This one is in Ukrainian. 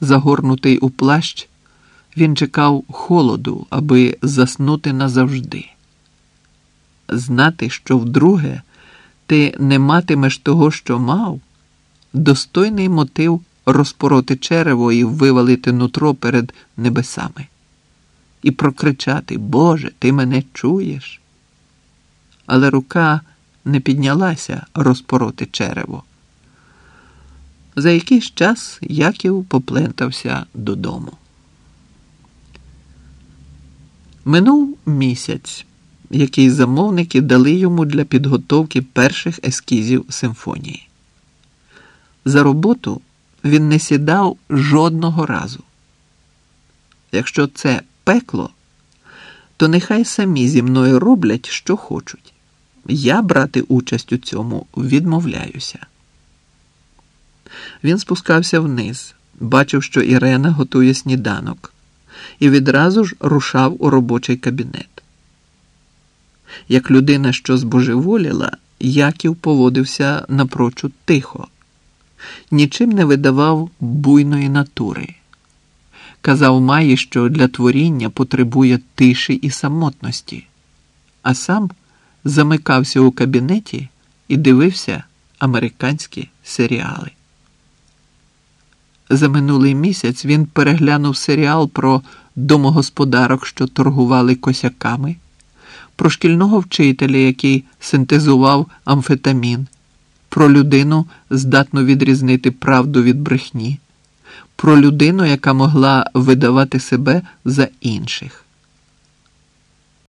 загорнутий у плащ, він чекав холоду, аби заснути назавжди. Знати, що вдруге ти не матимеш того, що мав, достойний мотив розпороти черево і вивалити нутро перед небесами, і прокричати Боже, ти мене чуєш. Але рука не піднялася розпороти черево. За якийсь час Яків поплентався додому. Минув місяць, який замовники дали йому для підготовки перших ескізів симфонії. За роботу він не сідав жодного разу. Якщо це пекло, то нехай самі зі мною роблять, що хочуть. Я брати участь у цьому відмовляюся. Він спускався вниз, бачив, що Ірена готує сніданок, і відразу ж рушав у робочий кабінет. Як людина, що збожеволіла, Яків поводився напрочуд тихо, нічим не видавав буйної натури. Казав Маї, що для творіння потребує тиші і самотності, а сам замикався у кабінеті і дивився американські серіали. За минулий місяць він переглянув серіал про домогосподарок, що торгували косяками, про шкільного вчителя, який синтезував амфетамін, про людину, здатну відрізнити правду від брехні, про людину, яка могла видавати себе за інших.